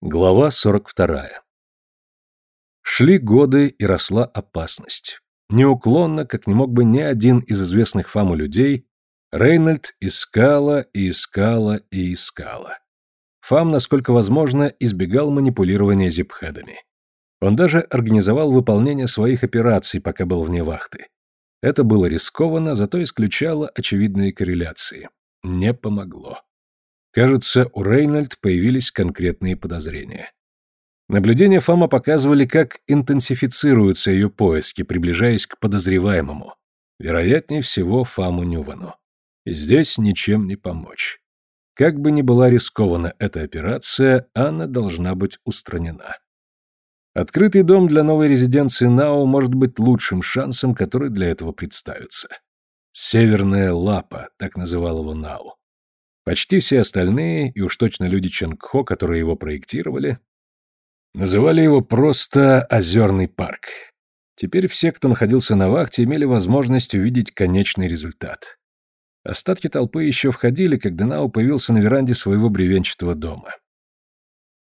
Глава 42. Шли годы и росла опасность. Неуклонно, как не мог бы ни один из известных Фаму людей, Рейнольд искала и искала и искала. Фам, насколько возможно, избегал манипулирования зипхедами. Он даже организовал выполнение своих операций, пока был вне вахты. Это было рискованно, зато исключало очевидные корреляции. Не помогло. Кажется, у Рейнольд появились конкретные подозрения. Наблюдения Фома показывали, как интенсифицируются ее поиски, приближаясь к подозреваемому. Вероятнее всего, Фаму Нювану. И здесь ничем не помочь. Как бы ни была рискована эта операция, она должна быть устранена. Открытый дом для новой резиденции Нао может быть лучшим шансом, который для этого представится. «Северная лапа», так называл его Нао. Почти все остальные, и уж точно люди Чангхо, которые его проектировали, называли его просто «Озерный парк». Теперь все, кто находился на вахте, имели возможность увидеть конечный результат. Остатки толпы еще входили, когда Нао появился на веранде своего бревенчатого дома.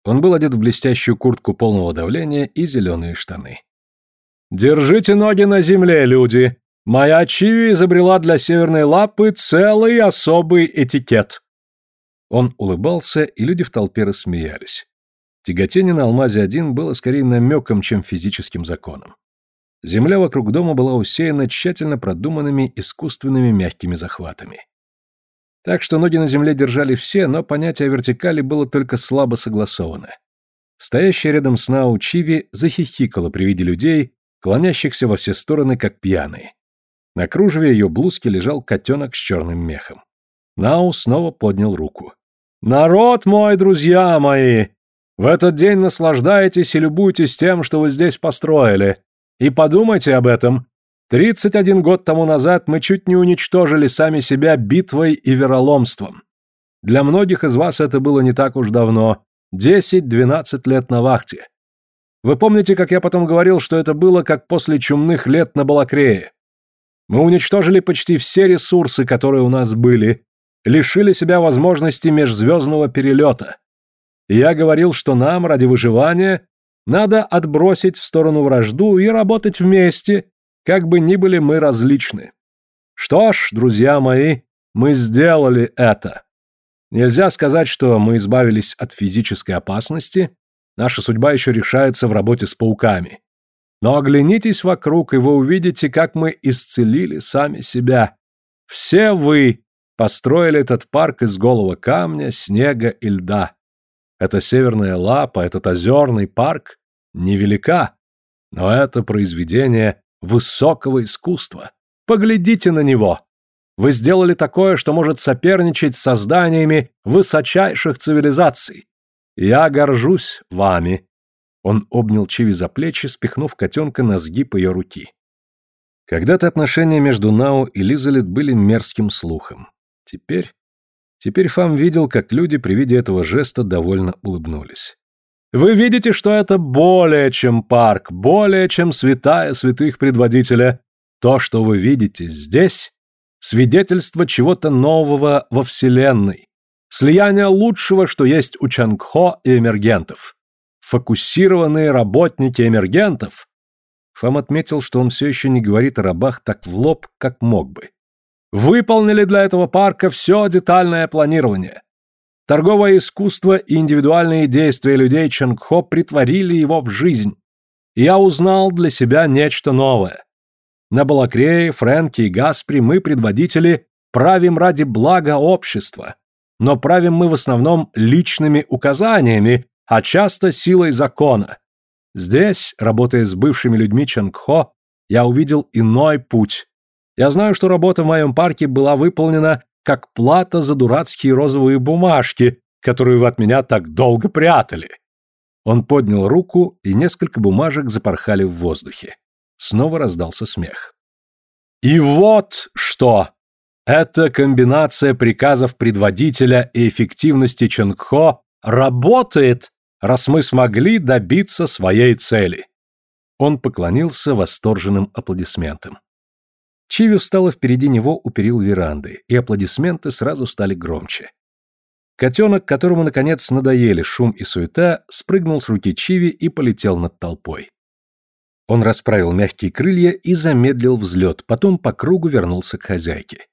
Он был одет в блестящую куртку полного давления и зеленые штаны. «Держите ноги на земле, люди! Моя Чиви изобрела для северной лапы целый особый этикет!» Он улыбался, и люди в толпе рассмеялись. Тяготение на Алмазе-1 было скорее намеком, чем физическим законом. Земля вокруг дома была усеяна тщательно продуманными искусственными мягкими захватами. Так что ноги на земле держали все, но понятие о вертикали было только слабо согласовано. Стоящая рядом с Нау Чиви захихикала при виде людей, клонящихся во все стороны, как пьяные. На кружеве ее блузки лежал котенок с черным мехом. Нау снова поднял руку. «Народ мой, друзья мои! В этот день наслаждайтесь и любуйтесь тем, что вы здесь построили. И подумайте об этом. 31 год тому назад мы чуть не уничтожили сами себя битвой и вероломством. Для многих из вас это было не так уж давно. 10-12 лет на вахте. Вы помните, как я потом говорил, что это было как после чумных лет на Балакрее? Мы уничтожили почти все ресурсы, которые у нас были, лишили себя возможности межзвездного перелета. я говорил, что нам, ради выживания, надо отбросить в сторону вражду и работать вместе, как бы ни были мы различны. Что ж, друзья мои, мы сделали это. Нельзя сказать, что мы избавились от физической опасности, наша судьба еще решается в работе с пауками. Но оглянитесь вокруг, и вы увидите, как мы исцелили сами себя. Все вы, построили этот парк из голого камня, снега и льда. Эта северная лапа, этот озерный парк невелика, но это произведение высокого искусства. Поглядите на него. Вы сделали такое, что может соперничать с созданиями высочайших цивилизаций. Я горжусь вами. Он обнял Чиви за плечи, спихнув котенка на сгиб ее руки. Когда-то отношения между Нао и Лизалет были мерзким слухом. Теперь... Теперь Фам видел, как люди при виде этого жеста довольно улыбнулись. «Вы видите, что это более чем парк, более чем святая святых предводителя. То, что вы видите здесь, свидетельство чего-то нового во Вселенной, слияние лучшего, что есть у Чангхо и эмергентов. Фокусированные работники эмергентов». Фам отметил, что он все еще не говорит о рабах так в лоб, как мог бы. Выполнили для этого парка все детальное планирование. Торговое искусство и индивидуальные действия людей Чангхо притворили его в жизнь. я узнал для себя нечто новое. На Балакрее, Фрэнке и Гаспри мы, предводители, правим ради блага общества. Но правим мы в основном личными указаниями, а часто силой закона. Здесь, работая с бывшими людьми Чангхо, я увидел иной путь, я знаю, что работа в моем парке была выполнена как плата за дурацкие розовые бумажки, которые вы от меня так долго прятали. Он поднял руку, и несколько бумажек запорхали в воздухе. Снова раздался смех. И вот что! Эта комбинация приказов предводителя и эффективности Чонгхо работает, раз мы смогли добиться своей цели. Он поклонился восторженным аплодисментам. Чиви встала впереди него у перил веранды, и аплодисменты сразу стали громче. Котенок, которому, наконец, надоели шум и суета, спрыгнул с руки Чиви и полетел над толпой. Он расправил мягкие крылья и замедлил взлет, потом по кругу вернулся к хозяйке.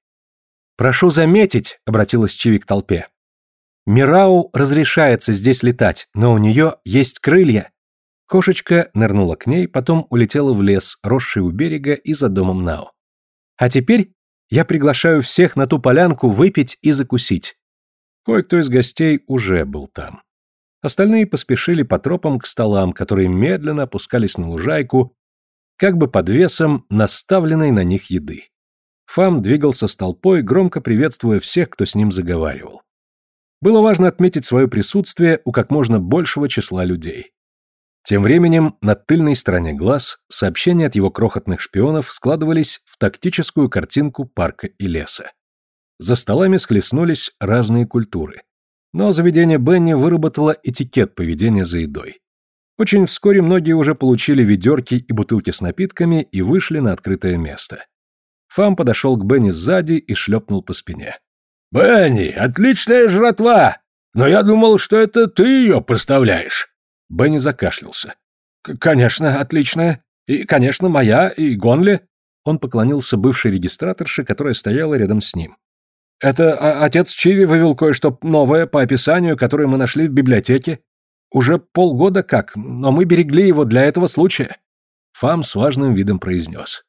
«Прошу заметить», — обратилась Чиви к толпе. «Мирау разрешается здесь летать, но у нее есть крылья». Кошечка нырнула к ней, потом улетела в лес, росший у берега и за домом Нао. «А теперь я приглашаю всех на ту полянку выпить и закусить». Кое-кто из гостей уже был там. Остальные поспешили по тропам к столам, которые медленно опускались на лужайку, как бы под весом наставленной на них еды. Фам двигался с толпой, громко приветствуя всех, кто с ним заговаривал. Было важно отметить свое присутствие у как можно большего числа людей. Тем временем на тыльной стороне глаз сообщения от его крохотных шпионов складывались в тактическую картинку парка и леса. За столами схлестнулись разные культуры. Но заведение Бенни выработало этикет поведения за едой. Очень вскоре многие уже получили ведерки и бутылки с напитками и вышли на открытое место. Фам подошел к Бенни сзади и шлепнул по спине. «Бенни, отличная жратва! Но я думал, что это ты ее поставляешь!» Бенни закашлялся. «Конечно, отличная. И, конечно, моя, и Гонли». Он поклонился бывшей регистраторше, которая стояла рядом с ним. «Это а, отец Чиви вывел кое-что новое по описанию, которое мы нашли в библиотеке. Уже полгода как, но мы берегли его для этого случая». Фам с важным видом произнес.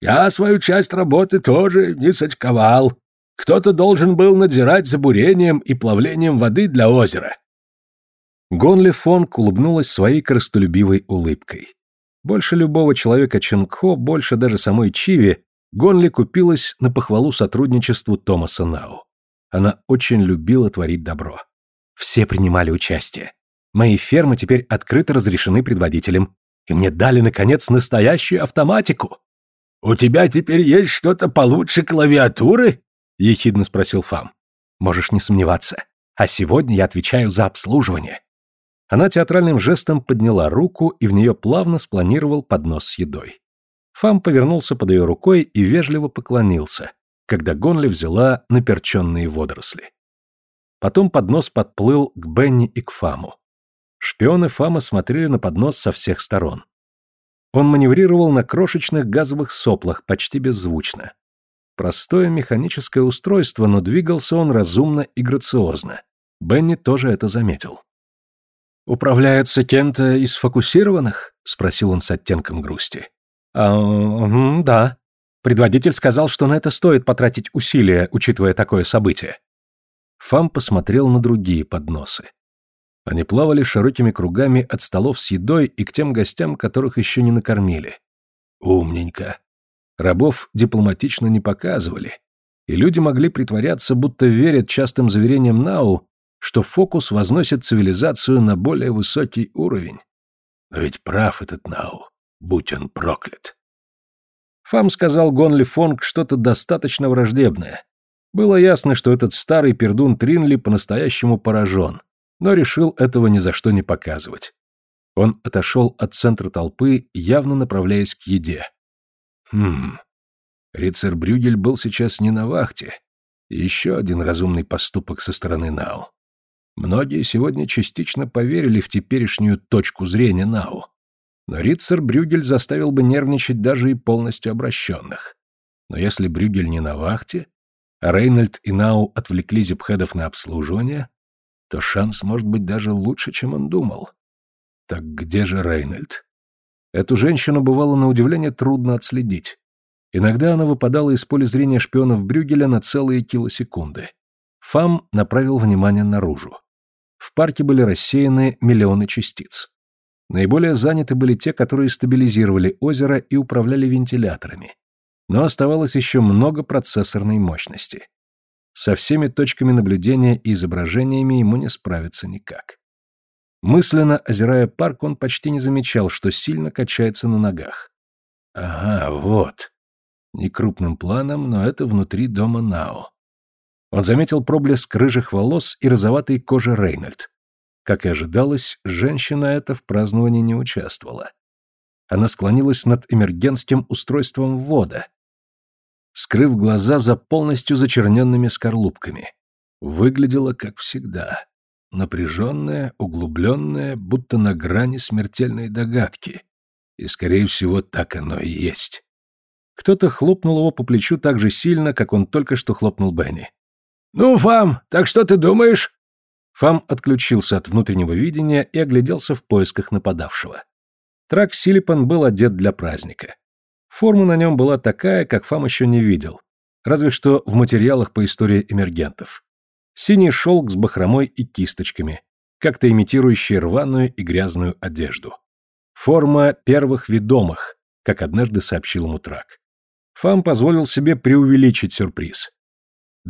«Я свою часть работы тоже не сочковал. Кто-то должен был надзирать за бурением и плавлением воды для озера. Гонли Фонг улыбнулась своей корыстолюбивой улыбкой. Больше любого человека Ченгхо, больше даже самой Чиви, Гонли купилась на похвалу сотрудничеству Томаса Нау. Она очень любила творить добро. Все принимали участие. Мои фермы теперь открыто разрешены предводителем, и мне дали, наконец, настоящую автоматику. «У тебя теперь есть что-то получше клавиатуры?» — ехидно спросил Фам. «Можешь не сомневаться. А сегодня я отвечаю за обслуживание». Она театральным жестом подняла руку, и в нее плавно спланировал поднос с едой. Фам повернулся под ее рукой и вежливо поклонился, когда Гонли взяла наперченные водоросли. Потом поднос подплыл к Бенни и к Фаму. Шпионы Фама смотрели на поднос со всех сторон. Он маневрировал на крошечных газовых соплах почти беззвучно. Простое механическое устройство, но двигался он разумно и грациозно. Бенни тоже это заметил. «Управляется кем-то из фокусированных?» — спросил он с оттенком грусти. «А, угу, да. Предводитель сказал, что на это стоит потратить усилия, учитывая такое событие». Фам посмотрел на другие подносы. Они плавали широкими кругами от столов с едой и к тем гостям, которых еще не накормили. «Умненько. Рабов дипломатично не показывали, и люди могли притворяться, будто верят частым заверениям Нау, что фокус возносит цивилизацию на более высокий уровень. Но ведь прав этот Нау, будь он проклят. Фам сказал Гонли Фонг что-то достаточно враждебное. Было ясно, что этот старый пердун Тринли по-настоящему поражен, но решил этого ни за что не показывать. Он отошел от центра толпы, явно направляясь к еде. Хм. Рицер Брюгель был сейчас не на вахте. Еще один разумный поступок со стороны Нау. Многие сегодня частично поверили в теперешнюю точку зрения Нау. Но Рицер Брюгель заставил бы нервничать даже и полностью обращенных. Но если Брюгель не на вахте, а Рейнольд и Нау отвлекли зипхедов на обслуживание, то шанс может быть даже лучше, чем он думал. Так где же Рейнольд? Эту женщину бывало на удивление трудно отследить. Иногда она выпадала из поля зрения шпионов Брюгеля на целые килосекунды. Фам направил внимание наружу. В парке были рассеяны миллионы частиц. Наиболее заняты были те, которые стабилизировали озеро и управляли вентиляторами. Но оставалось еще много процессорной мощности. Со всеми точками наблюдения и изображениями ему не справиться никак. Мысленно озирая парк, он почти не замечал, что сильно качается на ногах. Ага, вот. Не крупным планом, но это внутри дома Нао. Он заметил проблеск рыжих волос и розоватой кожи Рейнольд. Как и ожидалось, женщина эта в праздновании не участвовала. Она склонилась над эмергенским устройством ввода, скрыв глаза за полностью зачерненными скорлупками. Выглядело как всегда. Напряженное, углубленное, будто на грани смертельной догадки. И, скорее всего, так оно и есть. Кто-то хлопнул его по плечу так же сильно, как он только что хлопнул Бенни. «Ну, Фам, так что ты думаешь?» Фам отключился от внутреннего видения и огляделся в поисках нападавшего. Трак Силипан был одет для праздника. Форма на нем была такая, как Фам еще не видел, разве что в материалах по истории эмергентов. Синий шелк с бахромой и кисточками, как-то имитирующий рваную и грязную одежду. Форма первых ведомых, как однажды сообщил ему Трак. Фам позволил себе преувеличить сюрприз.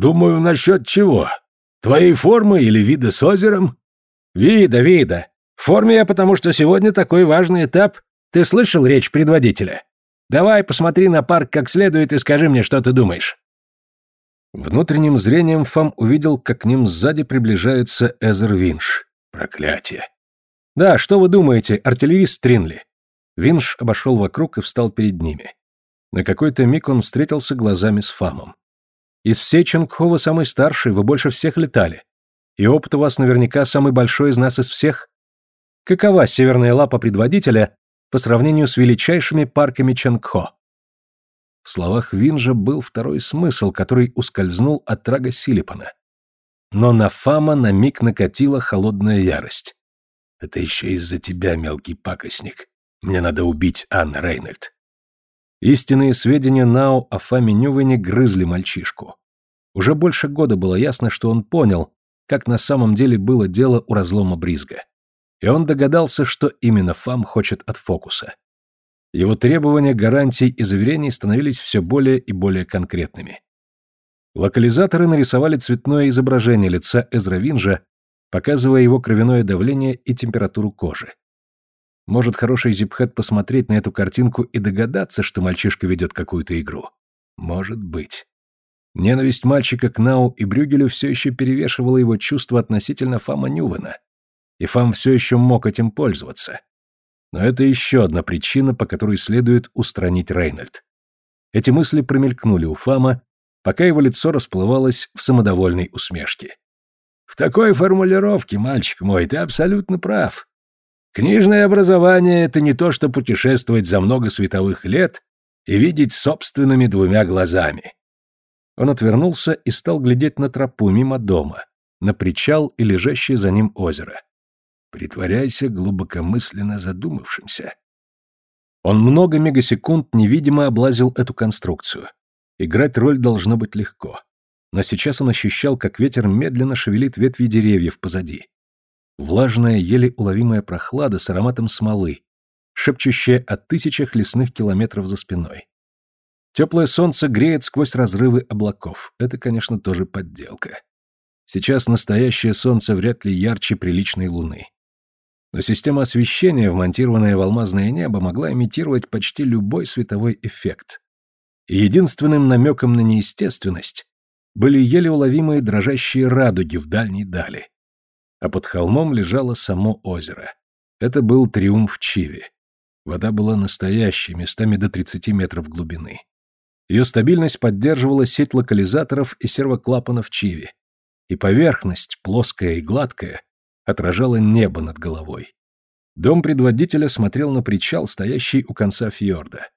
«Думаю, насчет чего? Твоей формы или вида с озером?» «Вида, вида. В форме я потому, что сегодня такой важный этап. Ты слышал речь предводителя? Давай посмотри на парк как следует и скажи мне, что ты думаешь». Внутренним зрением Фам увидел, как к ним сзади приближается Эзер Винш. Проклятие. «Да, что вы думаете, артиллерист Тринли?» Винш обошел вокруг и встал перед ними. На какой-то миг он встретился глазами с Фамом. «Из всей Чонгхо вы самый старший, вы больше всех летали. И опыт у вас наверняка самый большой из нас из всех. Какова северная лапа предводителя по сравнению с величайшими парками Чонгхо?» В словах Винжа был второй смысл, который ускользнул от Трага Силипана. Но на Фама на миг накатила холодная ярость. «Это еще из-за тебя, мелкий пакостник. Мне надо убить Анна Рейнольд. Истинные сведения Нау о Фаме Нювене грызли мальчишку. Уже больше года было ясно, что он понял, как на самом деле было дело у разлома Бризга. И он догадался, что именно Фам хочет от фокуса. Его требования, гарантий и заверений становились все более и более конкретными. Локализаторы нарисовали цветное изображение лица Эзра Винжа, показывая его кровяное давление и температуру кожи. Может хороший Зипхет посмотреть на эту картинку и догадаться, что мальчишка ведет какую-то игру? Может быть. Ненависть мальчика к Нау и Брюгелю все еще перевешивала его чувство относительно Фама Нювена. И Фам все еще мог этим пользоваться. Но это еще одна причина, по которой следует устранить Рейнольд. Эти мысли промелькнули у Фама, пока его лицо расплывалось в самодовольной усмешке. «В такой формулировке, мальчик мой, ты абсолютно прав. Книжное образование — это не то, что путешествовать за много световых лет и видеть собственными двумя глазами. Он отвернулся и стал глядеть на тропу мимо дома, на причал и лежащее за ним озеро. Притворяйся глубокомысленно задумавшимся. Он много мегасекунд невидимо облазил эту конструкцию. Играть роль должно быть легко. Но сейчас он ощущал, как ветер медленно шевелит ветви деревьев позади влажная, еле уловимая прохлада с ароматом смолы, шепчущая о тысячах лесных километров за спиной. Теплое солнце греет сквозь разрывы облаков. Это, конечно, тоже подделка. Сейчас настоящее солнце вряд ли ярче приличной луны. Но система освещения, вмонтированная в алмазное небо, могла имитировать почти любой световой эффект. И единственным намеком на неестественность были еле уловимые дрожащие радуги в дальней дали а под холмом лежало само озеро. Это был триумф Чиви. Вода была настоящей, местами до 30 метров глубины. Ее стабильность поддерживала сеть локализаторов и сервоклапанов Чиви. И поверхность, плоская и гладкая, отражала небо над головой. Дом предводителя смотрел на причал, стоящий у конца фьорда.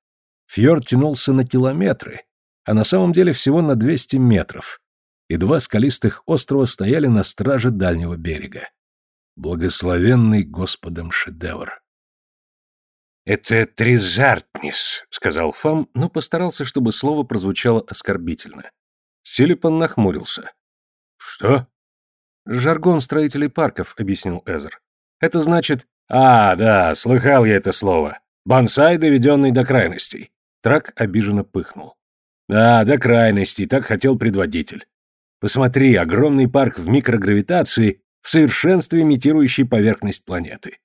Фьорд тянулся на километры, а на самом деле всего на 200 метров, и два скалистых острова стояли на страже дальнего берега. Благословенный Господом шедевр. «Это Тризартнис», — сказал Фам, но постарался, чтобы слово прозвучало оскорбительно. Силипан нахмурился. «Что?» «Жаргон строителей парков», — объяснил Эзер. «Это значит...» «А, да, слыхал я это слово. Бонсай, доведенный до крайностей». Трак обиженно пыхнул. «Да, до крайностей, так хотел предводитель. Посмотри, огромный парк в микрогравитации, в совершенстве имитирующий поверхность планеты.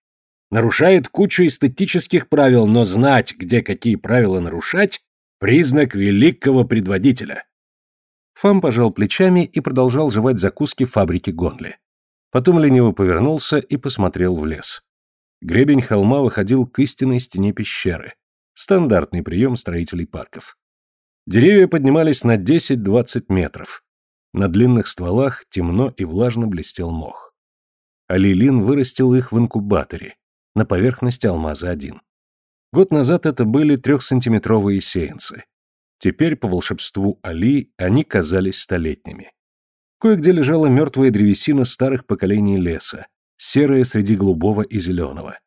Нарушает кучу эстетических правил, но знать, где какие правила нарушать, признак великого предводителя. Фам пожал плечами и продолжал жевать закуски фабрики Гонли. Потом лениво повернулся и посмотрел в лес. Гребень холма выходил к истинной стене пещеры. Стандартный прием строителей парков. Деревья поднимались на 10-20 метров На длинных стволах темно и влажно блестел мох. Алилин вырастил их в инкубаторе, на поверхности алмаза-1. Год назад это были трехсантиметровые сеянцы. Теперь, по волшебству Али, они казались столетними. Кое-где лежала мертвая древесина старых поколений леса, серая среди голубого и зеленого.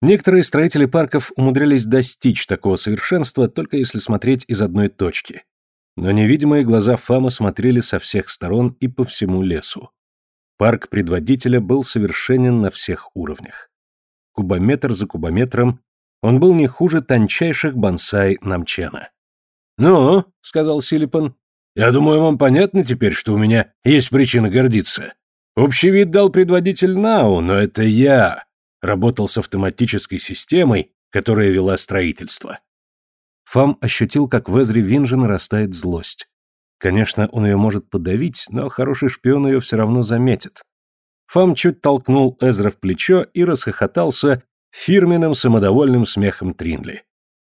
Некоторые строители парков умудрялись достичь такого совершенства, только если смотреть из одной точки. Но невидимые глаза Фама смотрели со всех сторон и по всему лесу. Парк предводителя был совершенен на всех уровнях. Кубометр за кубометром он был не хуже тончайших бонсай Намчена. «Ну», — сказал Силипан, — «я думаю, вам понятно теперь, что у меня есть причина гордиться. Общий вид дал предводитель Нау, но это я работал с автоматической системой, которая вела строительство». Фам ощутил, как в Эзре Винже нарастает злость. Конечно, он ее может подавить, но хороший шпион ее все равно заметит. Фам чуть толкнул Эзра в плечо и расхохотался фирменным самодовольным смехом Тринли.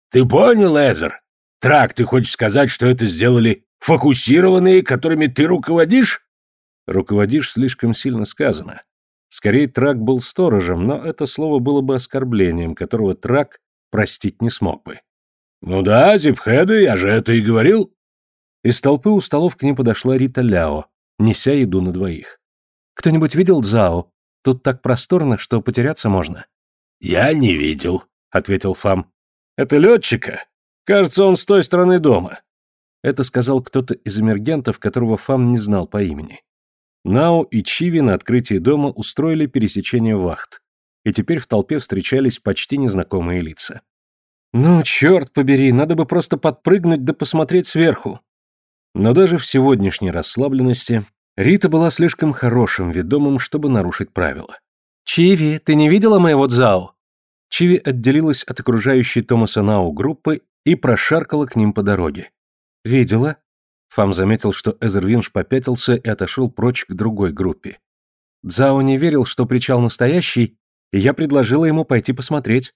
«Ты понял, Эзер? Трак, ты хочешь сказать, что это сделали фокусированные, которыми ты руководишь?» «Руководишь» слишком сильно сказано. Скорее, Трак был сторожем, но это слово было бы оскорблением, которого Трак простить не смог бы. «Ну да, Зипхеды, я же это и говорил». Из толпы у столов к ним подошла Рита Ляо, неся еду на двоих. «Кто-нибудь видел Дзао? Тут так просторно, что потеряться можно». «Я не видел», — ответил Фам. «Это летчика? Кажется, он с той стороны дома». Это сказал кто-то из эмергентов, которого Фам не знал по имени. Нао и Чиви на открытии дома устроили пересечение вахт, и теперь в толпе встречались почти незнакомые лица. «Ну, черт побери, надо бы просто подпрыгнуть да посмотреть сверху». Но даже в сегодняшней расслабленности Рита была слишком хорошим ведомым, чтобы нарушить правила. «Чиви, ты не видела моего Дзао?» Чиви отделилась от окружающей Томаса Нау группы и прошаркала к ним по дороге. «Видела?» Фам заметил, что Эзервинш попятился и отошел прочь к другой группе. Дзао не верил, что причал настоящий, и я предложила ему пойти посмотреть.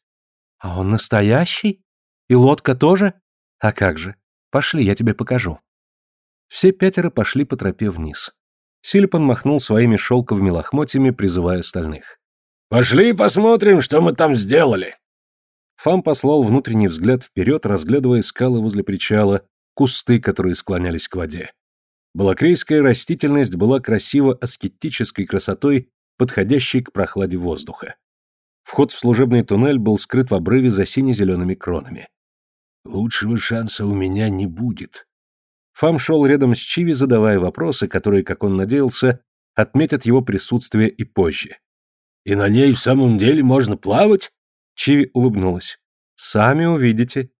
«А он настоящий? И лодка тоже? А как же? Пошли, я тебе покажу». Все пятеро пошли по тропе вниз. Силипан махнул своими шелковыми лохмотьями, призывая остальных. «Пошли посмотрим, что мы там сделали!» Фам послал внутренний взгляд вперед, разглядывая скалы возле причала, кусты, которые склонялись к воде. Балакрейская растительность была красиво аскетической красотой, подходящей к прохладе воздуха. Вход в служебный туннель был скрыт в обрыве за сине-зелеными кронами. «Лучшего шанса у меня не будет». Фам шел рядом с Чиви, задавая вопросы, которые, как он надеялся, отметят его присутствие и позже. И на ней в самом деле можно плавать?» Чиви улыбнулась. «Сами увидите».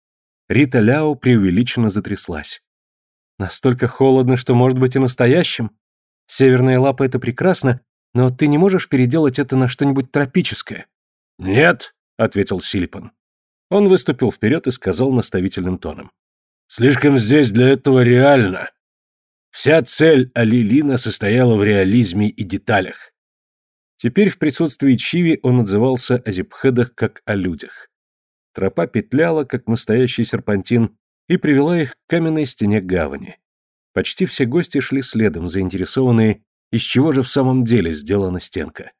Рита Ляо преувеличенно затряслась. «Настолько холодно, что может быть и настоящим. Северная лапа — это прекрасно, но ты не можешь переделать это на что-нибудь тропическое». «Нет», — ответил Силипан. Он выступил вперед и сказал наставительным тоном. «Слишком здесь для этого реально. Вся цель Алилина состояла в реализме и деталях. Теперь в присутствии Чиви он отзывался о зипхедах как о людях. Тропа петляла, как настоящий серпантин, и привела их к каменной стене гавани. Почти все гости шли следом, заинтересованные, из чего же в самом деле сделана стенка.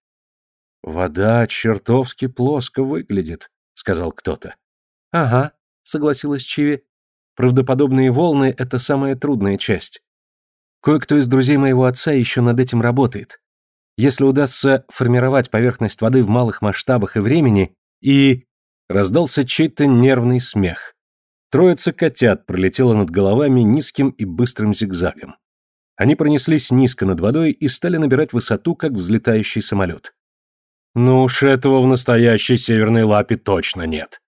«Вода чертовски плоско выглядит», — сказал кто-то. «Ага», — согласилась Чиви. «Правдоподобные волны — это самая трудная часть. Кое-кто из друзей моего отца еще над этим работает. Если удастся формировать поверхность воды в малых масштабах и времени, и... Раздался чей-то нервный смех. Троица котят пролетела над головами низким и быстрым зигзагом. Они пронеслись низко над водой и стали набирать высоту, как взлетающий самолет. «Ну уж этого в настоящей северной лапе точно нет».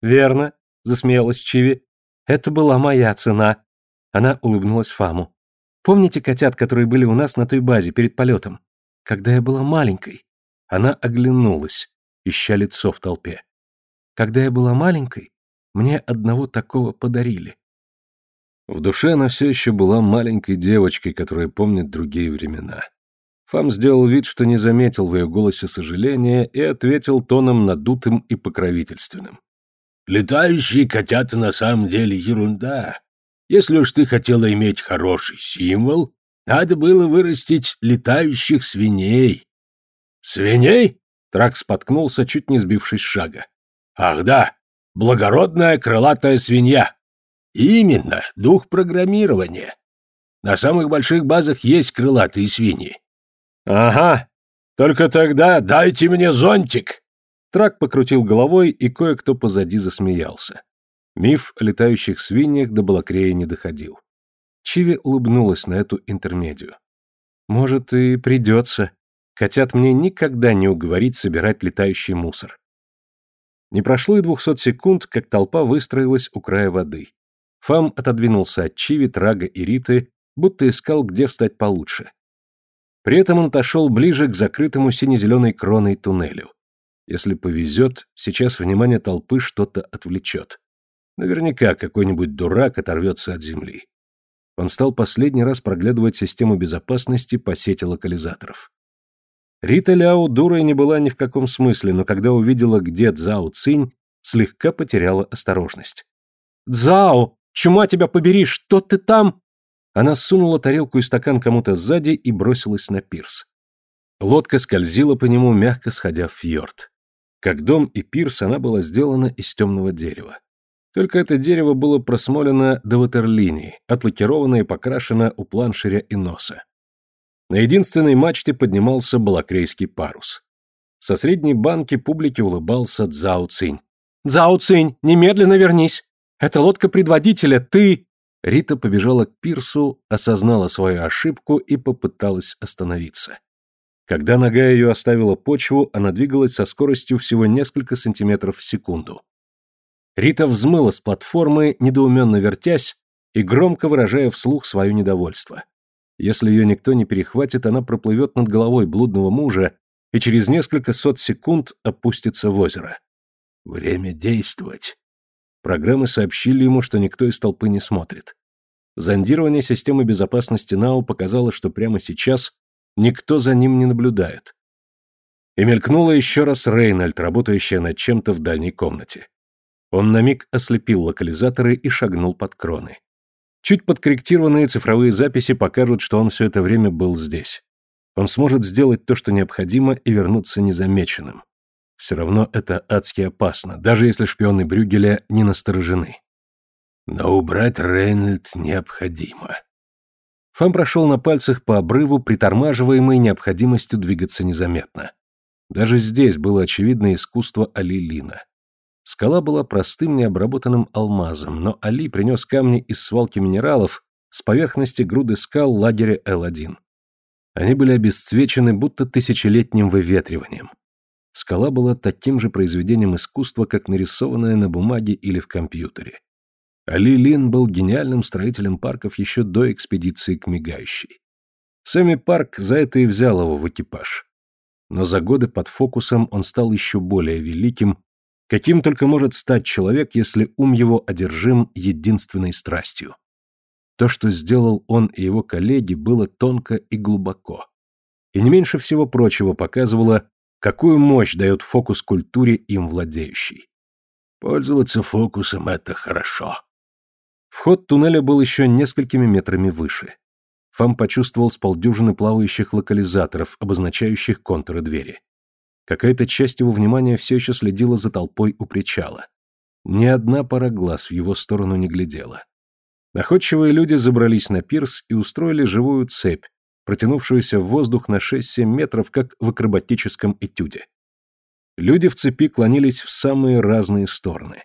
«Верно», — засмеялась Чиви. «Это была моя цена». Она улыбнулась Фаму. «Помните котят, которые были у нас на той базе перед полетом? Когда я была маленькой, она оглянулась, ища лицо в толпе. Когда я была маленькой, мне одного такого подарили. В душе она все еще была маленькой девочкой, которая помнит другие времена. Фам сделал вид, что не заметил в ее голосе сожаления и ответил тоном надутым и покровительственным. «Летающие котята на самом деле ерунда. Если уж ты хотела иметь хороший символ, Надо было вырастить летающих свиней. Свиней? Трак споткнулся, чуть не сбившись с шага. Ах да, благородная крылатая свинья. Именно, дух программирования. На самых больших базах есть крылатые свиньи. Ага, только тогда дайте мне зонтик. Трак покрутил головой, и кое-кто позади засмеялся. Миф о летающих свиньях до Балакрея не доходил. Чиви улыбнулась на эту интермедию. «Может, и придется. Хотят мне никогда не уговорить собирать летающий мусор». Не прошло и двухсот секунд, как толпа выстроилась у края воды. Фам отодвинулся от Чиви, Трага и Риты, будто искал, где встать получше. При этом он отошел ближе к закрытому сине-зеленой кроной туннелю. Если повезет, сейчас внимание толпы что-то отвлечет. Наверняка какой-нибудь дурак оторвется от земли. Он стал последний раз проглядывать систему безопасности по сети локализаторов. Рита Ляо дурой не была ни в каком смысле, но когда увидела, где Цзао Цинь, слегка потеряла осторожность. «Цзао, чума тебя побери, что ты там?» Она сунула тарелку и стакан кому-то сзади и бросилась на пирс. Лодка скользила по нему, мягко сходя в фьорд. Как дом и пирс она была сделана из темного дерева. Только это дерево было просмолено до ватерлинии, отлакировано и покрашено у планшеря и носа. На единственной мачте поднимался балакрейский парус. Со средней банки публике улыбался Цзао Цинь. «Цзао Цинь, немедленно вернись! Это лодка предводителя, ты...» Рита побежала к пирсу, осознала свою ошибку и попыталась остановиться. Когда нога ее оставила почву, она двигалась со скоростью всего несколько сантиметров в секунду. Рита взмыла с платформы, недоуменно вертясь и громко выражая вслух свое недовольство. Если ее никто не перехватит, она проплывет над головой блудного мужа и через несколько сот секунд опустится в озеро. Время действовать. Программы сообщили ему, что никто из толпы не смотрит. Зондирование системы безопасности НАУ показало, что прямо сейчас никто за ним не наблюдает. И мелькнула еще раз Рейнольд, работающая над чем-то в дальней комнате. Он на миг ослепил локализаторы и шагнул под кроны. Чуть подкорректированные цифровые записи покажут, что он все это время был здесь. Он сможет сделать то, что необходимо, и вернуться незамеченным. Все равно это адски опасно, даже если шпионы Брюгеля не насторожены. Но убрать Рейнольд необходимо. Фам прошел на пальцах по обрыву, притормаживаемый необходимостью двигаться незаметно. Даже здесь было очевидно искусство Али Лина. Скала была простым необработанным алмазом, но Али принес камни из свалки минералов с поверхности груды скал лагеря Л-1. Они были обесцвечены будто тысячелетним выветриванием. Скала была таким же произведением искусства, как нарисованная на бумаге или в компьютере. Али Лин был гениальным строителем парков еще до экспедиции к Мигающей. Сэмми Парк за это и взял его в экипаж. Но за годы под фокусом он стал еще более великим, каким только может стать человек, если ум его одержим единственной страстью. То, что сделал он и его коллеги, было тонко и глубоко. И не меньше всего прочего показывало, Какую мощь дает фокус культуре им владеющий? Пользоваться фокусом — это хорошо. Вход туннеля был еще несколькими метрами выше. Фам почувствовал с полдюжины плавающих локализаторов, обозначающих контуры двери. Какая-то часть его внимания все еще следила за толпой у причала. Ни одна пара глаз в его сторону не глядела. Находчивые люди забрались на пирс и устроили живую цепь, протянувшуюся в воздух на 6-7 метров, как в акробатическом этюде. Люди в цепи клонились в самые разные стороны.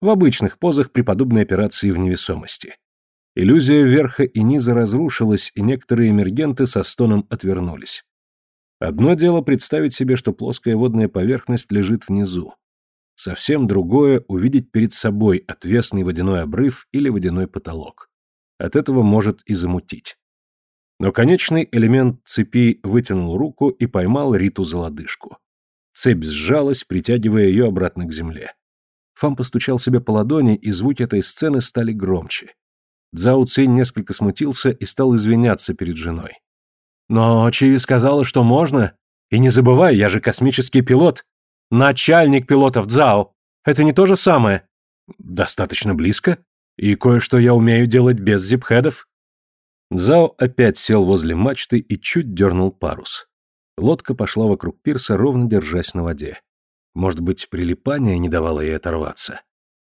В обычных позах при подобной операции в невесомости. Иллюзия верха и низа разрушилась, и некоторые эмергенты со стоном отвернулись. Одно дело представить себе, что плоская водная поверхность лежит внизу. Совсем другое — увидеть перед собой отвесный водяной обрыв или водяной потолок. От этого может и замутить. Но конечный элемент цепи вытянул руку и поймал Риту за лодыжку. Цепь сжалась, притягивая ее обратно к земле. Фам постучал себе по ладони, и звуки этой сцены стали громче. Цзао Цинь несколько смутился и стал извиняться перед женой. «Но Чиви сказала, что можно. И не забывай, я же космический пилот. Начальник пилотов Цзао. Это не то же самое?» «Достаточно близко. И кое-что я умею делать без зипхедов. Зао опять сел возле мачты и чуть дернул парус. Лодка пошла вокруг пирса, ровно держась на воде. Может быть, прилипание не давало ей оторваться.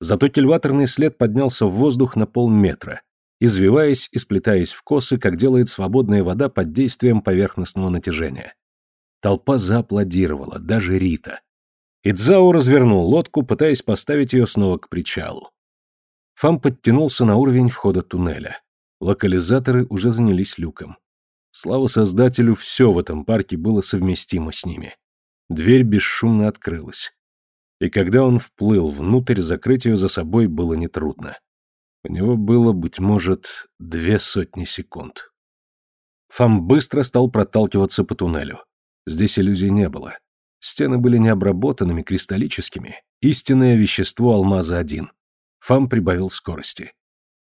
Зато кильваторный след поднялся в воздух на полметра, извиваясь и сплетаясь в косы, как делает свободная вода под действием поверхностного натяжения. Толпа зааплодировала, даже Рита. Идзао развернул лодку, пытаясь поставить ее снова к причалу. Фам подтянулся на уровень входа туннеля. Локализаторы уже занялись люком. Слава создателю, все в этом парке было совместимо с ними. Дверь бесшумно открылась. И когда он вплыл внутрь, закрыть ее за собой было нетрудно. У него было, быть может, две сотни секунд. Фам быстро стал проталкиваться по туннелю. Здесь иллюзий не было. Стены были необработанными, кристаллическими. Истинное вещество алмаза-1. Фам прибавил скорости.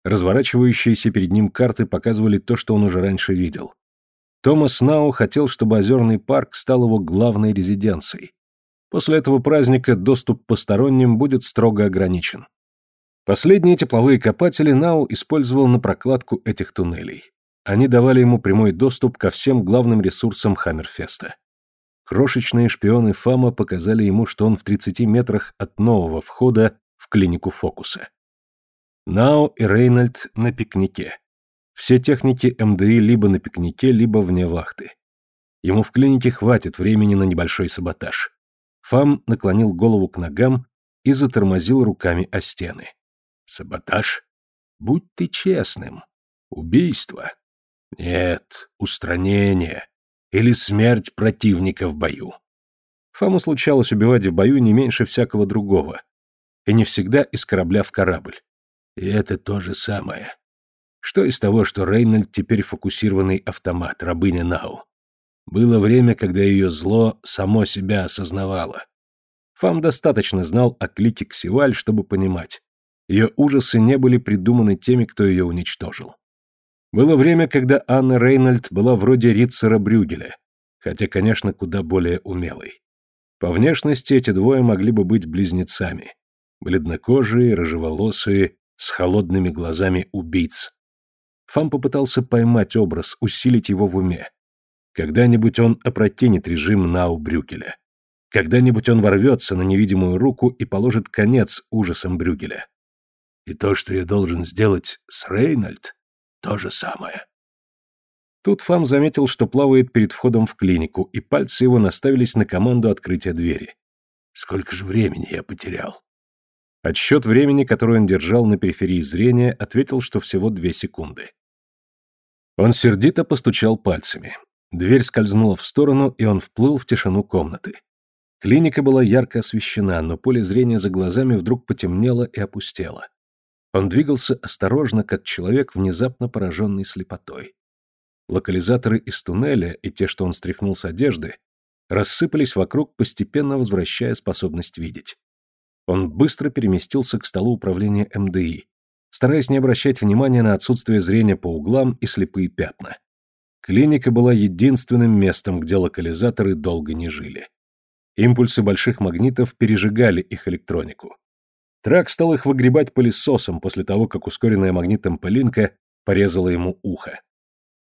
Разворачивающиеся перед ним карты показывали то, что он уже раньше видел. Томас Нау хотел, чтобы озерный парк стал его главной резиденцией. После этого праздника доступ посторонним будет строго ограничен. Последние тепловые копатели Нау использовал на прокладку этих туннелей. Они давали ему прямой доступ ко всем главным ресурсам Хаммерфеста. Крошечные шпионы Фама показали ему, что он в 30 метрах от нового входа в клинику Фокуса. Нао и Рейнольд на пикнике. Все техники МДИ либо на пикнике, либо вне вахты. Ему в клинике хватит времени на небольшой саботаж. Фам наклонил голову к ногам и затормозил руками о стены. Саботаж? Будь ты честным. Убийство? Нет, устранение или смерть противника в бою. Фаму случалось убивать в бою не меньше всякого другого, и не всегда из корабля в корабль. И это то же самое. Что из того, что Рейнольд теперь фокусированный автомат, рабыня Нау? Было время, когда ее зло само себя осознавало. Фам достаточно знал о клике Ксиваль, чтобы понимать. Ее ужасы не были придуманы теми, кто ее уничтожил. Было время, когда Анна Рейнольд была вроде Ритцера Брюгеля, хотя, конечно, куда более умелой. По внешности эти двое могли бы быть близнецами. Бледнокожие, рыжеволосые, с холодными глазами убийц. Фам попытался поймать образ, усилить его в уме. Когда-нибудь он опрокинет режим Нау Брюгеля. Когда-нибудь он ворвется на невидимую руку и положит конец ужасам Брюгеля. И то, что я должен сделать с Рейнольд, то же самое. Тут Фам заметил, что плавает перед входом в клинику, и пальцы его наставились на команду открытия двери. Сколько же времени я потерял? Отсчет времени, который он держал на периферии зрения, ответил, что всего две секунды. Он сердито постучал пальцами. Дверь скользнула в сторону, и он вплыл в тишину комнаты. Клиника была ярко освещена, но поле зрения за глазами вдруг потемнело и опустело. Он двигался осторожно, как человек, внезапно пораженный слепотой. Локализаторы из туннеля и те, что он стряхнул с одежды, рассыпались вокруг, постепенно возвращая способность видеть. Он быстро переместился к столу управления МДИ, стараясь не обращать внимания на отсутствие зрения по углам и слепые пятна. Клиника была единственным местом, где локализаторы долго не жили. Импульсы больших магнитов пережигали их электронику. Трак стал их выгребать пылесосом после того, как ускоренная магнитом пылинка порезала ему ухо.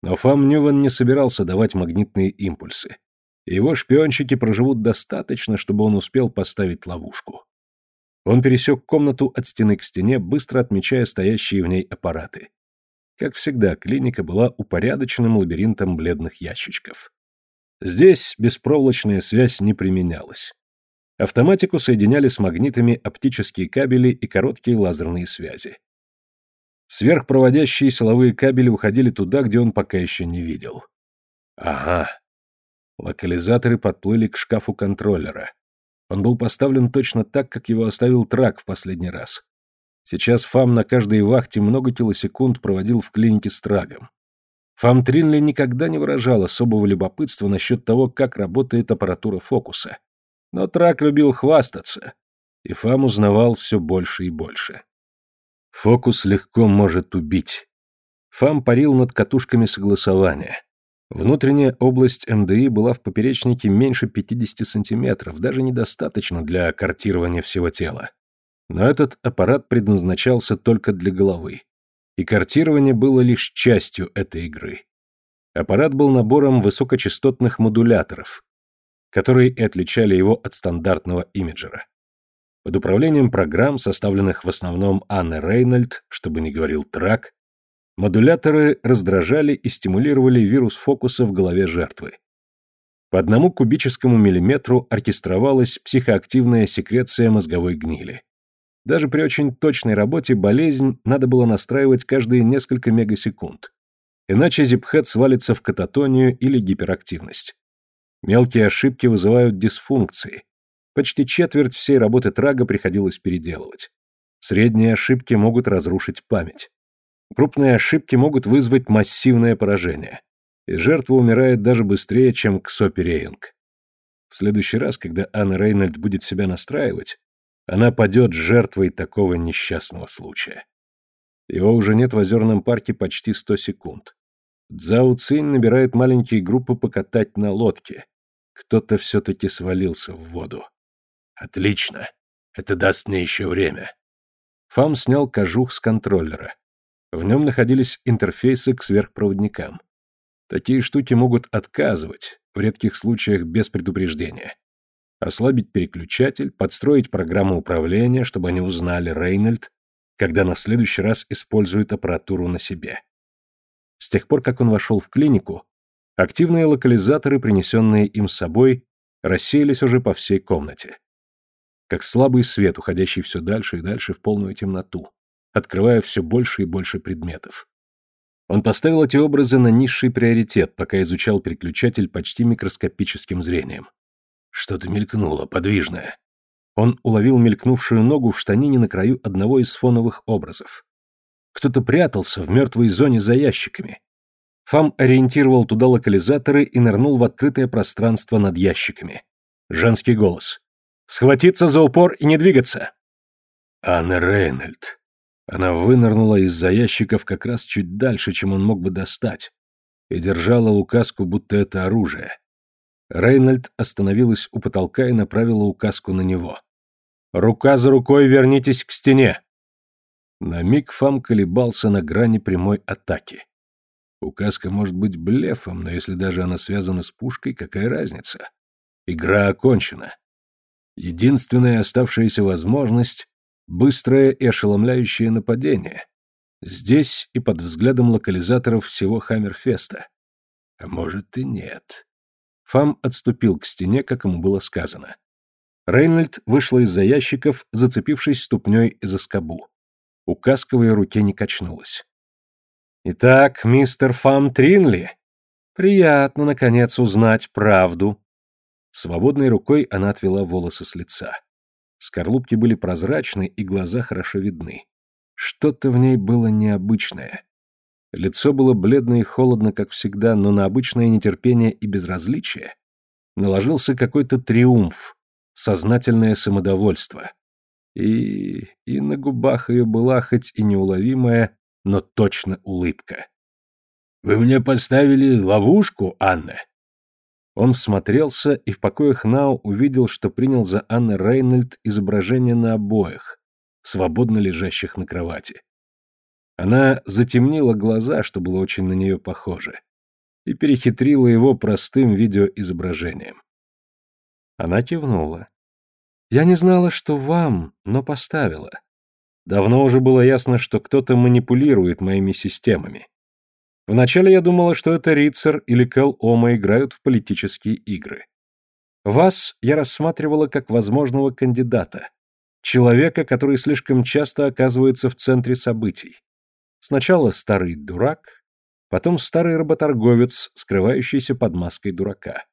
Но Фам Ньюван не собирался давать магнитные импульсы. Его шпионщики проживут достаточно, чтобы он успел поставить ловушку. Он пересек комнату от стены к стене, быстро отмечая стоящие в ней аппараты. Как всегда, клиника была упорядоченным лабиринтом бледных ящичков. Здесь беспроволочная связь не применялась. Автоматику соединяли с магнитами оптические кабели и короткие лазерные связи. Сверхпроводящие силовые кабели уходили туда, где он пока еще не видел. Ага. Локализаторы подплыли к шкафу контроллера. Он был поставлен точно так, как его оставил трак в последний раз. Сейчас Фам на каждой вахте много килосекунд проводил в клинике с трагом. Фам Тринли никогда не выражал особого любопытства насчет того, как работает аппаратура фокуса. Но Трак любил хвастаться, и Фам узнавал все больше и больше. Фокус легко может убить. Фам парил над катушками согласования. Внутренняя область МДИ была в поперечнике меньше 50 сантиметров, даже недостаточно для картирования всего тела. Но этот аппарат предназначался только для головы. И картирование было лишь частью этой игры. Аппарат был набором высокочастотных модуляторов, которые и отличали его от стандартного имиджера. Под управлением программ, составленных в основном Анной Рейнольд, чтобы не говорил Трак, модуляторы раздражали и стимулировали вирус фокуса в голове жертвы. По одному кубическому миллиметру оркестровалась психоактивная секреция мозговой гнили. Даже при очень точной работе болезнь надо было настраивать каждые несколько мегасекунд. Иначе зипхед свалится в кататонию или гиперактивность. Мелкие ошибки вызывают дисфункции. Почти четверть всей работы трага приходилось переделывать. Средние ошибки могут разрушить память. Крупные ошибки могут вызвать массивное поражение. И жертва умирает даже быстрее, чем Ксопи Рейнг. В следующий раз, когда Анна Рейнольд будет себя настраивать, она падет жертвой такого несчастного случая. Его уже нет в озерном парке почти сто секунд. Цзао Цинь набирает маленькие группы покатать на лодке. Кто-то все-таки свалился в воду. Отлично. Это даст мне еще время. Фам снял кожух с контроллера. В нем находились интерфейсы к сверхпроводникам. Такие штуки могут отказывать, в редких случаях без предупреждения. Ослабить переключатель, подстроить программу управления, чтобы они узнали Рейнольд, когда на следующий раз использует аппаратуру на себе. С тех пор, как он вошел в клинику, активные локализаторы, принесенные им с собой, рассеялись уже по всей комнате. Как слабый свет, уходящий все дальше и дальше в полную темноту, открывая все больше и больше предметов. Он поставил эти образы на низший приоритет, пока изучал переключатель почти микроскопическим зрением. Что-то мелькнуло, подвижное. Он уловил мелькнувшую ногу в штанине на краю одного из фоновых образов. Кто-то прятался в мертвой зоне за ящиками. Фам ориентировал туда локализаторы и нырнул в открытое пространство над ящиками. Женский голос. «Схватиться за упор и не двигаться!» Анна Рейнольд. Она вынырнула из-за ящиков как раз чуть дальше, чем он мог бы достать, и держала указку, будто это оружие. Рейнольд остановилась у потолка и направила указку на него. «Рука за рукой вернитесь к стене!» На миг Фам колебался на грани прямой атаки. Указка может быть блефом, но если даже она связана с пушкой, какая разница? Игра окончена. Единственная оставшаяся возможность — быстрое и ошеломляющее нападение. Здесь и под взглядом локализаторов всего Хаммерфеста. А может и нет. Фам отступил к стене, как ему было сказано. Рейнольд вышла из-за ящиков, зацепившись ступней за скобу. Указка в ее не качнулась. «Итак, мистер Фам Тринли, приятно, наконец, узнать правду». Свободной рукой она отвела волосы с лица. Скорлупки были прозрачны, и глаза хорошо видны. Что-то в ней было необычное. Лицо было бледно и холодно, как всегда, но на обычное нетерпение и безразличие наложился какой-то триумф, сознательное самодовольство. И... и на губах ее была хоть и неуловимая, но точно улыбка. «Вы мне поставили ловушку, Анна?» Он всмотрелся и в покоях Нау увидел, что принял за Анны Рейнольд изображение на обоях, свободно лежащих на кровати. Она затемнила глаза, что было очень на нее похоже, и перехитрила его простым видеоизображением. Она кивнула. Я не знала, что вам, но поставила. Давно уже было ясно, что кто-то манипулирует моими системами. Вначале я думала, что это Рицер или Кэл Ома играют в политические игры. Вас я рассматривала как возможного кандидата, человека, который слишком часто оказывается в центре событий. Сначала старый дурак, потом старый работорговец, скрывающийся под маской дурака.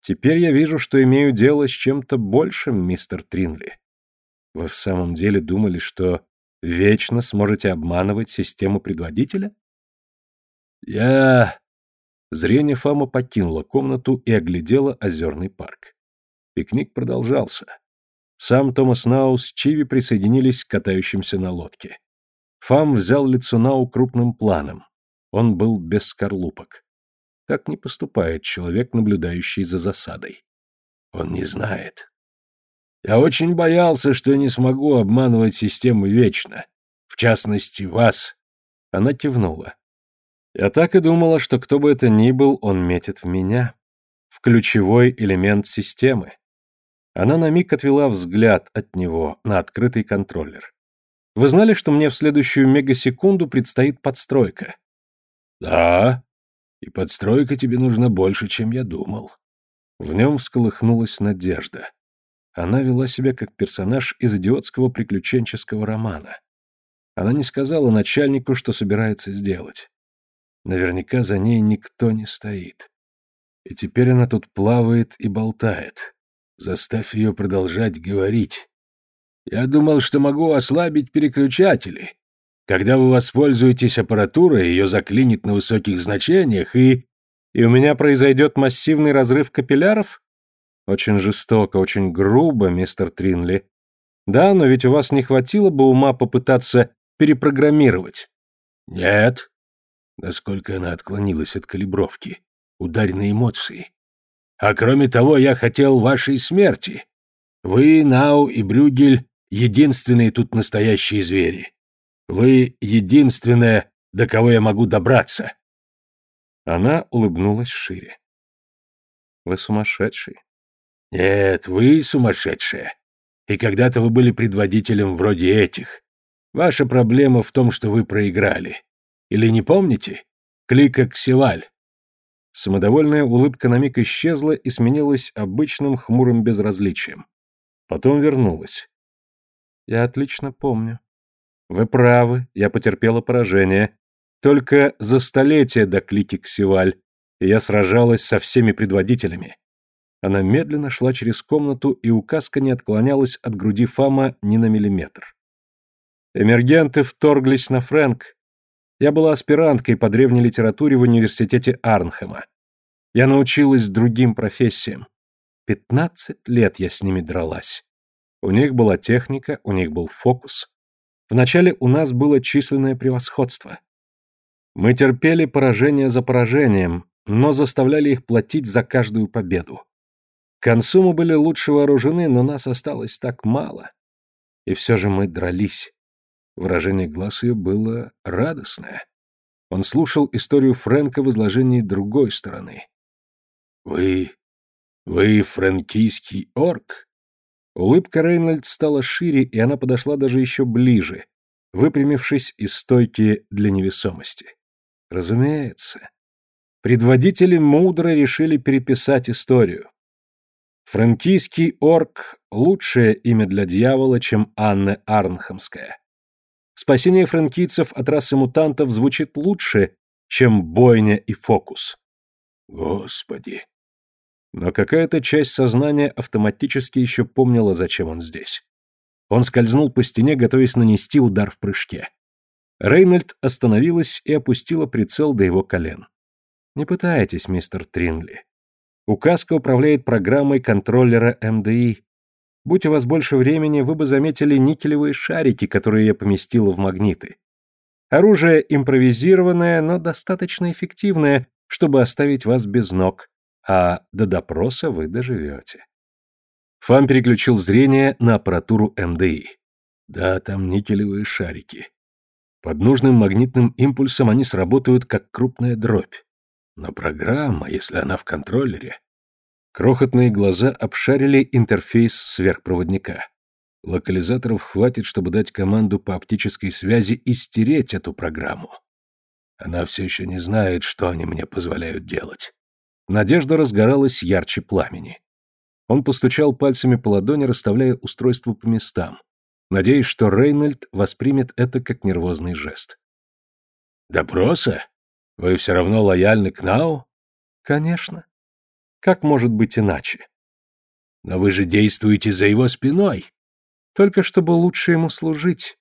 Теперь я вижу, что имею дело с чем-то большим, мистер Тринли. Вы в самом деле думали, что вечно сможете обманывать систему предводителя? Я... Зрение Фама покинуло комнату и оглядело озерный парк. Пикник продолжался. Сам Томас Нау с Чиви присоединились к катающимся на лодке. Фам взял лицо Нау крупным планом. Он был без скорлупок. Так не поступает человек, наблюдающий за засадой. Он не знает. Я очень боялся, что не смогу обманывать систему вечно. В частности, вас. Она кивнула. Я так и думала, что кто бы это ни был, он метит в меня. В ключевой элемент системы. Она на миг отвела взгляд от него на открытый контроллер. Вы знали, что мне в следующую мегасекунду предстоит подстройка? Да. И подстройка тебе нужна больше, чем я думал. В нем всколыхнулась надежда. Она вела себя как персонаж из идиотского приключенческого романа. Она не сказала начальнику, что собирается сделать. Наверняка за ней никто не стоит. И теперь она тут плавает и болтает. Заставь ее продолжать говорить. Я думал, что могу ослабить переключатели. Когда вы воспользуетесь аппаратурой, ее заклинит на высоких значениях и... И у меня произойдет массивный разрыв капилляров? Очень жестоко, очень грубо, мистер Тринли. Да, но ведь у вас не хватило бы ума попытаться перепрограммировать. Нет. Насколько она отклонилась от калибровки. Ударь на эмоции. А кроме того, я хотел вашей смерти. Вы, Нау и Брюгель, единственные тут настоящие звери. Вы единственное, до кого я могу добраться. Она улыбнулась шире. Вы сумасшедший. Нет, вы сумасшедшая. И когда-то вы были предводителем вроде этих. Ваша проблема в том, что вы проиграли. Или не помните? Клика Ксеваль. Самодовольная улыбка на миг исчезла и сменилась обычным хмурым безразличием. Потом вернулась. Я отлично помню. Вы правы, я потерпела поражение. Только за столетие до клики Ксеваль, и я сражалась со всеми предводителями. Она медленно шла через комнату, и указка не отклонялась от груди Фама ни на миллиметр. Эмергенты вторглись на Фрэнк. Я была аспиранткой по древней литературе в университете Арнхема. Я научилась другим профессиям. Пятнадцать лет я с ними дралась. У них была техника, у них был фокус. Вначале у нас было численное превосходство. Мы терпели поражение за поражением, но заставляли их платить за каждую победу. К концу мы были лучше вооружены, но нас осталось так мало. И все же мы дрались. Выражение глаз ее было радостное. Он слушал историю Фрэнка в изложении другой стороны. «Вы... вы франкийский орк?» Улыбка Рейнольд стала шире, и она подошла даже еще ближе, выпрямившись из стойки для невесомости. Разумеется. Предводители мудро решили переписать историю. Франкийский орк — лучшее имя для дьявола, чем Анна Арнхамская. Спасение франкийцев от расы мутантов звучит лучше, чем бойня и фокус. Господи! Но какая-то часть сознания автоматически еще помнила, зачем он здесь. Он скользнул по стене, готовясь нанести удар в прыжке. Рейнольд остановилась и опустила прицел до его колен. «Не пытайтесь, мистер Тринли. Указка управляет программой контроллера МДИ. Будь у вас больше времени, вы бы заметили никелевые шарики, которые я поместила в магниты. Оружие импровизированное, но достаточно эффективное, чтобы оставить вас без ног, а до допроса вы доживете. Фам переключил зрение на аппаратуру МДИ. Да, там никелевые шарики. Под нужным магнитным импульсом они сработают, как крупная дробь. Но программа, если она в контроллере... Крохотные глаза обшарили интерфейс сверхпроводника. Локализаторов хватит, чтобы дать команду по оптической связи и стереть эту программу. Она все еще не знает, что они мне позволяют делать. Надежда разгоралась ярче пламени. Он постучал пальцами по ладони, расставляя устройство по местам, надеясь, что Рейнольд воспримет это как нервозный жест. «Допроса?» Вы все равно лояльны к Нау? Конечно. Как может быть иначе? Но вы же действуете за его спиной. Только чтобы лучше ему служить.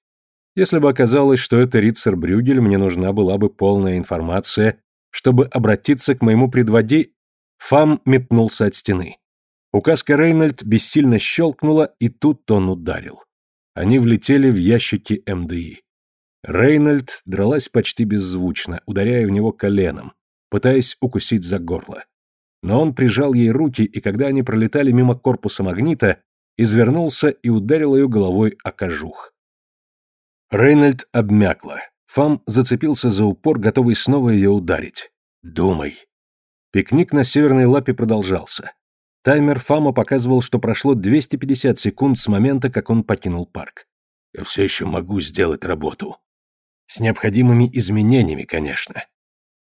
Если бы оказалось, что это Рицер Брюгель, мне нужна была бы полная информация, чтобы обратиться к моему предводи... Фам метнулся от стены. Указка Рейнольд бессильно щелкнула, и тут он ударил. Они влетели в ящики МДИ. Рейнольд дралась почти беззвучно, ударяя в него коленом, пытаясь укусить за горло. Но он прижал ей руки, и когда они пролетали мимо корпуса магнита, извернулся и ударил ее головой о кожух. Рейнольд обмякла. Фам зацепился за упор, готовый снова ее ударить. «Думай». Пикник на северной лапе продолжался. Таймер Фама показывал, что прошло 250 секунд с момента, как он покинул парк. «Я все еще могу сделать работу. С необходимыми изменениями, конечно.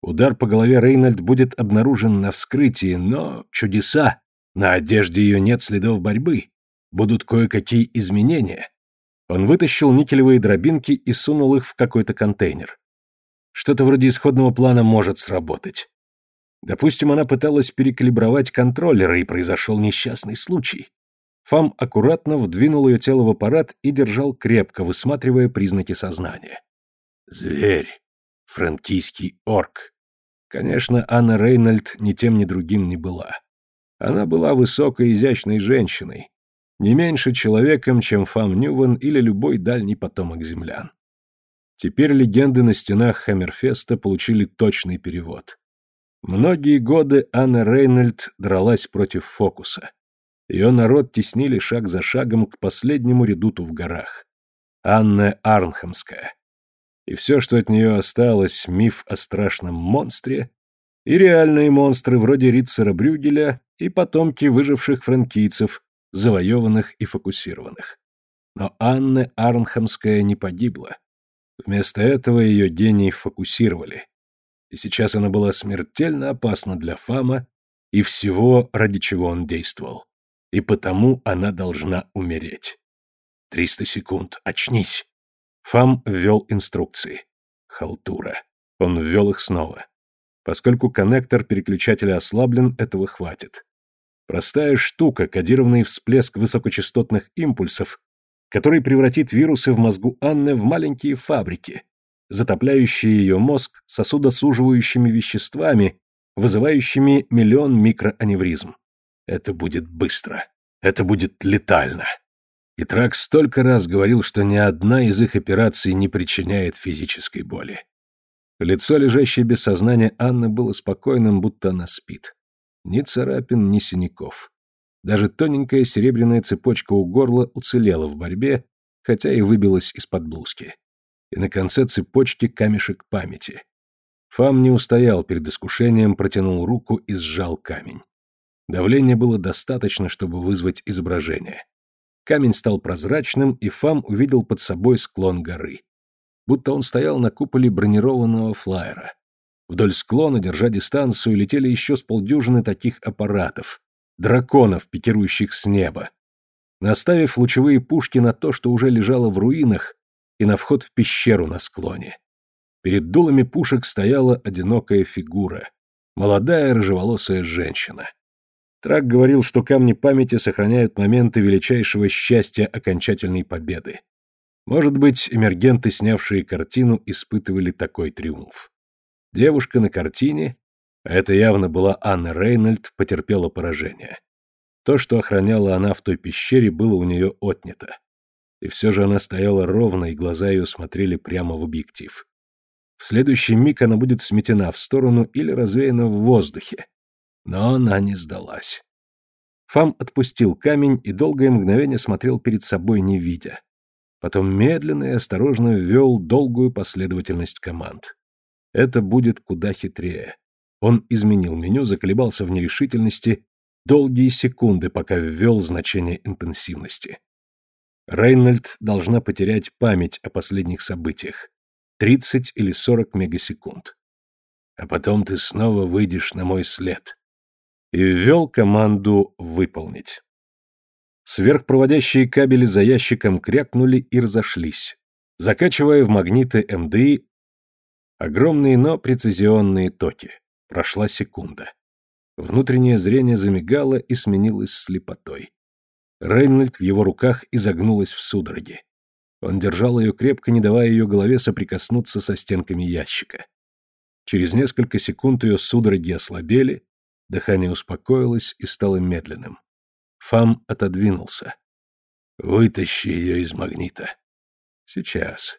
Удар по голове Рейнольд будет обнаружен на вскрытии, но чудеса! На одежде ее нет следов борьбы. Будут кое-какие изменения. Он вытащил никелевые дробинки и сунул их в какой-то контейнер. Что-то вроде исходного плана может сработать. Допустим, она пыталась перекалибровать контроллеры, и произошел несчастный случай. Фам аккуратно вдвинул ее тело в аппарат и держал крепко, высматривая признаки сознания. Зверь. Франкийский орк. Конечно, Анна Рейнольд ни тем, ни другим не была. Она была высокой, изящной женщиной, не меньше человеком, чем Фам Ньюван или любой дальний потомок землян. Теперь легенды на стенах Хаммерфеста получили точный перевод. Многие годы Анна Рейнольд дралась против фокуса. Ее народ теснили шаг за шагом к последнему редуту в горах. Анна Арнхамская. И все, что от нее осталось, миф о страшном монстре, и реальные монстры вроде Ритцера Брюгеля и потомки выживших франкийцев, завоеванных и фокусированных. Но Анна Арнхамская не погибла. Вместо этого ее гений фокусировали. И сейчас она была смертельно опасна для Фама и всего, ради чего он действовал. И потому она должна умереть. Триста секунд. Очнись. Фам ввел инструкции. Халтура. Он ввел их снова. Поскольку коннектор переключателя ослаблен, этого хватит. Простая штука, кодированный всплеск высокочастотных импульсов, который превратит вирусы в мозгу Анны в маленькие фабрики, затопляющие ее мозг сосудосуживающими веществами, вызывающими миллион микроаневризм. Это будет быстро. Это будет летально. И Трак столько раз говорил, что ни одна из их операций не причиняет физической боли. Лицо, лежащее без сознания Анны, было спокойным, будто она спит. Ни царапин, ни синяков. Даже тоненькая серебряная цепочка у горла уцелела в борьбе, хотя и выбилась из-под блузки. И на конце цепочки камешек памяти. Фам не устоял перед искушением, протянул руку и сжал камень. Давления было достаточно, чтобы вызвать изображение. Камень стал прозрачным, и Фам увидел под собой склон горы. Будто он стоял на куполе бронированного флайера. Вдоль склона, держа дистанцию, летели еще с полдюжины таких аппаратов, драконов, пикирующих с неба. Наставив лучевые пушки на то, что уже лежало в руинах, и на вход в пещеру на склоне. Перед дулами пушек стояла одинокая фигура, молодая рыжеволосая женщина. Трак говорил, что камни памяти сохраняют моменты величайшего счастья окончательной победы. Может быть, эмергенты, снявшие картину, испытывали такой триумф. Девушка на картине, а это явно была Анна Рейнольд, потерпела поражение. То, что охраняла она в той пещере, было у нее отнято. И все же она стояла ровно, и глаза ее смотрели прямо в объектив. В следующий миг она будет сметена в сторону или развеяна в воздухе. Но она не сдалась. Фам отпустил камень и долгое мгновение смотрел перед собой, не видя. Потом медленно и осторожно ввел долгую последовательность команд. Это будет куда хитрее. Он изменил меню, заколебался в нерешительности долгие секунды, пока ввел значение интенсивности. Рейнольд должна потерять память о последних событиях. 30 или 40 мегасекунд. А потом ты снова выйдешь на мой след. И ввел команду «выполнить». Сверхпроводящие кабели за ящиком крякнули и разошлись, закачивая в магниты МДИ Огромные, но прецизионные токи. Прошла секунда. Внутреннее зрение замигало и сменилось слепотой. Рейнольд в его руках изогнулась в судороге. Он держал ее крепко, не давая ее голове соприкоснуться со стенками ящика. Через несколько секунд ее судороги ослабели, дыхание успокоилось и стало медленным. Фам отодвинулся. «Вытащи ее из магнита». «Сейчас».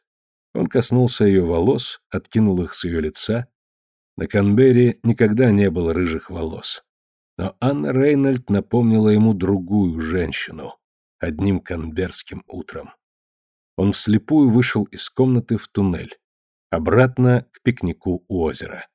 Он коснулся ее волос, откинул их с ее лица. На Канберри никогда не было рыжих волос. Но Анна Рейнольд напомнила ему другую женщину одним канберским утром. Он вслепую вышел из комнаты в туннель. Обратно к пикнику у озера.